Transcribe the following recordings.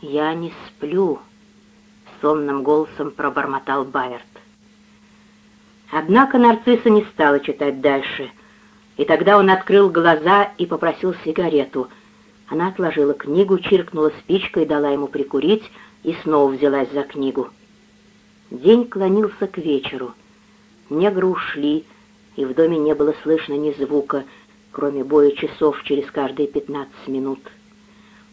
«Я не сплю», — сонным голосом пробормотал Байерт. Однако нарцисса не стала читать дальше, и тогда он открыл глаза и попросил сигарету. Она отложила книгу, чиркнула спичкой, дала ему прикурить и снова взялась за книгу. День клонился к вечеру. Негры ушли, и в доме не было слышно ни звука, кроме боя часов через каждые пятнадцать минут.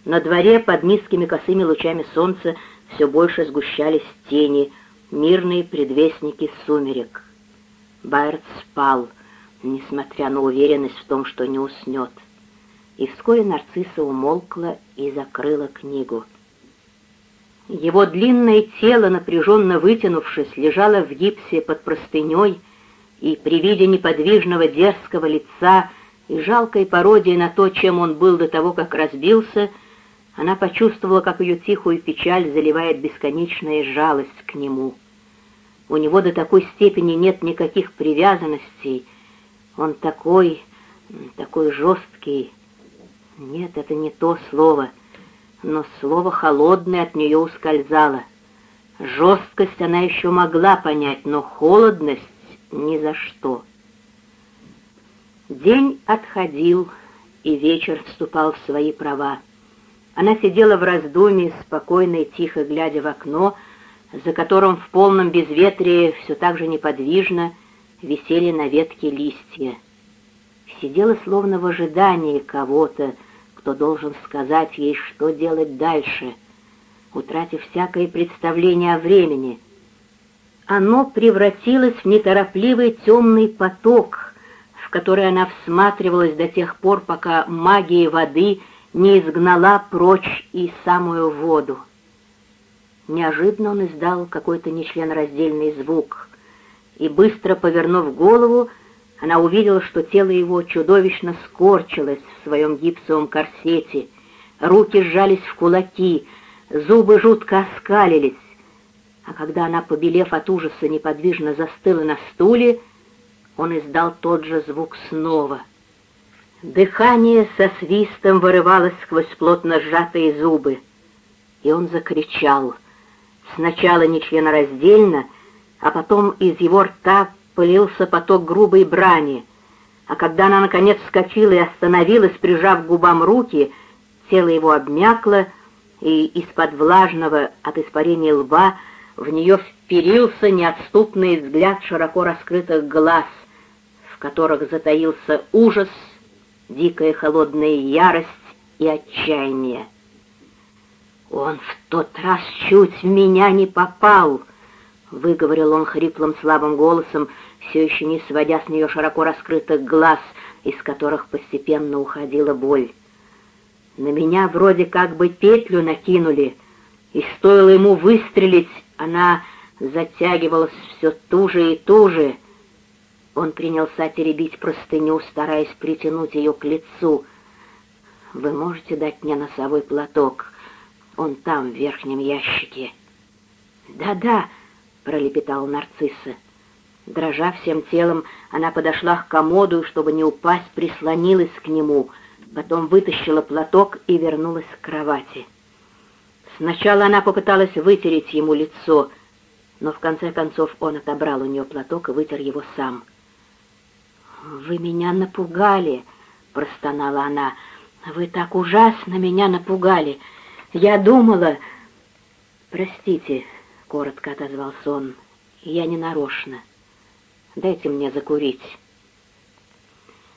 На дворе под низкими косыми лучами солнца все больше сгущались тени, мирные предвестники сумерек. Байерт спал, несмотря на уверенность в том, что не уснет. И вскоре нарцисса умолкла и закрыла книгу. Его длинное тело, напряженно вытянувшись, лежало в гипсе под простыней, и при виде неподвижного дерзкого лица и жалкой пародии на то, чем он был до того, как разбился, она почувствовала, как ее тихую печаль заливает бесконечная жалость к нему — у него до такой степени нет никаких привязанностей. Он такой, такой жесткий. Нет, это не то слово, но слово холодное от нее ускользало. Жесткость она еще могла понять, но холодность ни за что. День отходил, и вечер вступал в свои права. Она сидела в раздумье, спокойно и тихо глядя в окно, за которым в полном безветрии все так же неподвижно висели на ветке листья. Сидела словно в ожидании кого-то, кто должен сказать ей, что делать дальше, утратив всякое представление о времени. Оно превратилось в неторопливый темный поток, в который она всматривалась до тех пор, пока магия воды не изгнала прочь и самую воду. Неожиданно он издал какой-то нечленораздельный звук, и, быстро повернув голову, она увидела, что тело его чудовищно скорчилось в своем гипсовом корсете, руки сжались в кулаки, зубы жутко оскалились, а когда она, побелев от ужаса, неподвижно застыла на стуле, он издал тот же звук снова. Дыхание со свистом вырывалось сквозь плотно сжатые зубы, и он закричал — Сначала нечленораздельно, а потом из его рта пылился поток грубой брани, а когда она, наконец, вскочила и остановилась, прижав к губам руки, тело его обмякло, и из-под влажного от испарения лба в нее вперился неотступный взгляд широко раскрытых глаз, в которых затаился ужас, дикая холодная ярость и отчаяние. «Он в тот раз чуть в меня не попал!» — выговорил он хриплым слабым голосом, все еще не сводя с нее широко раскрытых глаз, из которых постепенно уходила боль. На меня вроде как бы петлю накинули, и стоило ему выстрелить, она затягивалась все туже и туже. Он принялся теребить простыню, стараясь притянуть ее к лицу. «Вы можете дать мне носовой платок?» Он там, в верхнем ящике». «Да-да», — пролепетала нарцисса. Дрожа всем телом, она подошла к комоду, чтобы не упасть, прислонилась к нему, потом вытащила платок и вернулась к кровати. Сначала она попыталась вытереть ему лицо, но в конце концов он отобрал у нее платок и вытер его сам. «Вы меня напугали!» — простонала она. «Вы так ужасно меня напугали! Я думала...» «Простите», — коротко отозвался он, — «я не нарочно. Дайте мне закурить».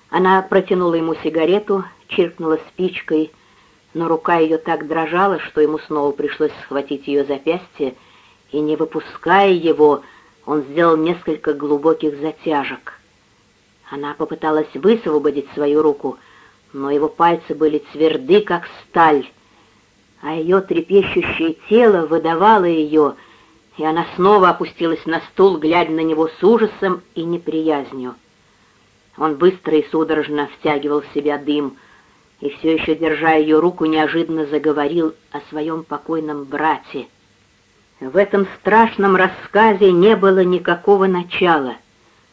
Она протянула ему сигарету, чиркнула спичкой, но рука ее так дрожала, что ему снова пришлось схватить ее запястье, и, не выпуская его, он сделал несколько глубоких затяжек. Она попыталась высвободить свою руку, но его пальцы были тверды, как сталь, а ее трепещущее тело выдавало ее, и она снова опустилась на стул, глядя на него с ужасом и неприязнью. Он быстро и судорожно втягивал в себя дым, и все еще, держа ее руку, неожиданно заговорил о своем покойном брате. В этом страшном рассказе не было никакого начала.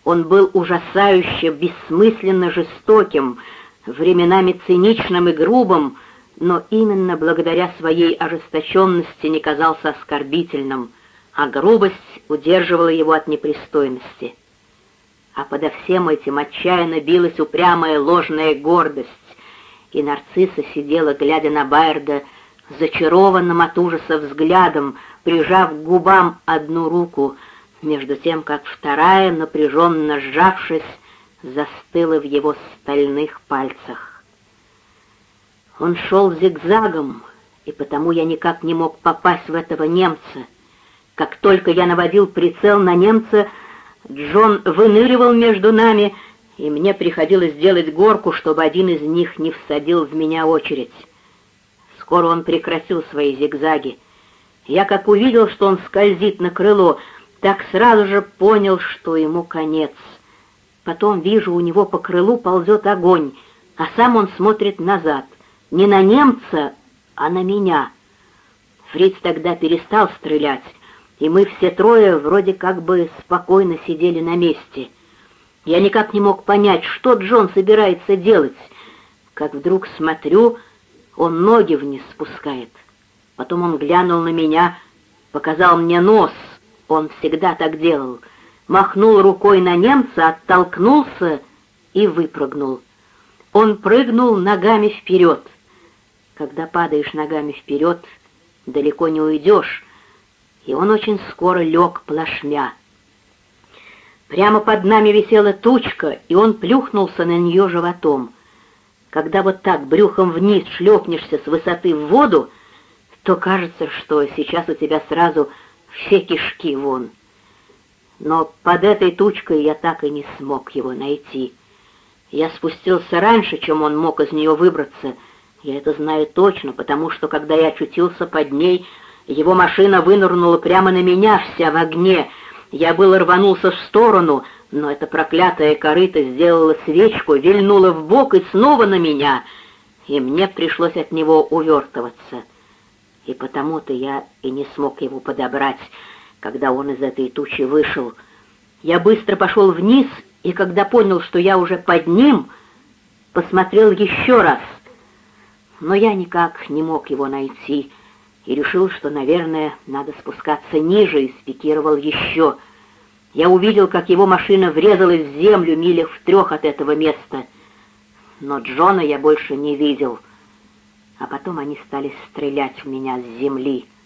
Он был ужасающе, бессмысленно жестоким, временами циничным и грубым, но именно благодаря своей ожесточенности не казался оскорбительным, а грубость удерживала его от непристойности. А подо всем этим отчаянно билась упрямая ложная гордость, и нарцисса сидела, глядя на Байерда, зачарованным от ужаса взглядом, прижав к губам одну руку, между тем, как вторая, напряженно сжавшись, застыла в его стальных пальцах. Он шел зигзагом, и потому я никак не мог попасть в этого немца. Как только я наводил прицел на немца, Джон выныривал между нами, и мне приходилось делать горку, чтобы один из них не всадил в меня очередь. Скоро он прекратил свои зигзаги. Я как увидел, что он скользит на крыло, так сразу же понял, что ему конец. Потом вижу, у него по крылу ползет огонь, а сам он смотрит назад. Не на немца, а на меня. Фриц тогда перестал стрелять, и мы все трое вроде как бы спокойно сидели на месте. Я никак не мог понять, что Джон собирается делать, как вдруг смотрю, он ноги вниз спускает. Потом он глянул на меня, показал мне нос, он всегда так делал, махнул рукой на немца, оттолкнулся и выпрыгнул. Он прыгнул ногами вперед. Когда падаешь ногами вперед, далеко не уйдешь, и он очень скоро лег плашмя. Прямо под нами висела тучка, и он плюхнулся на нее животом. Когда вот так брюхом вниз шлепнешься с высоты в воду, то кажется, что сейчас у тебя сразу все кишки вон. Но под этой тучкой я так и не смог его найти. Я спустился раньше, чем он мог из нее выбраться. Я это знаю точно, потому что, когда я очутился под ней, его машина вынырнула прямо на меня, вся в огне. Я был рванулся в сторону, но эта проклятая корыта сделала свечку, вильнула в бок и снова на меня, и мне пришлось от него увертываться. И потому-то я и не смог его подобрать, когда он из этой тучи вышел. Я быстро пошел вниз, и когда понял, что я уже под ним, посмотрел еще раз. Но я никак не мог его найти, и решил, что, наверное, надо спускаться ниже, и спикировал еще. Я увидел, как его машина врезалась в землю милях в трех от этого места. Но Джона я больше не видел. А потом они стали стрелять в меня с земли —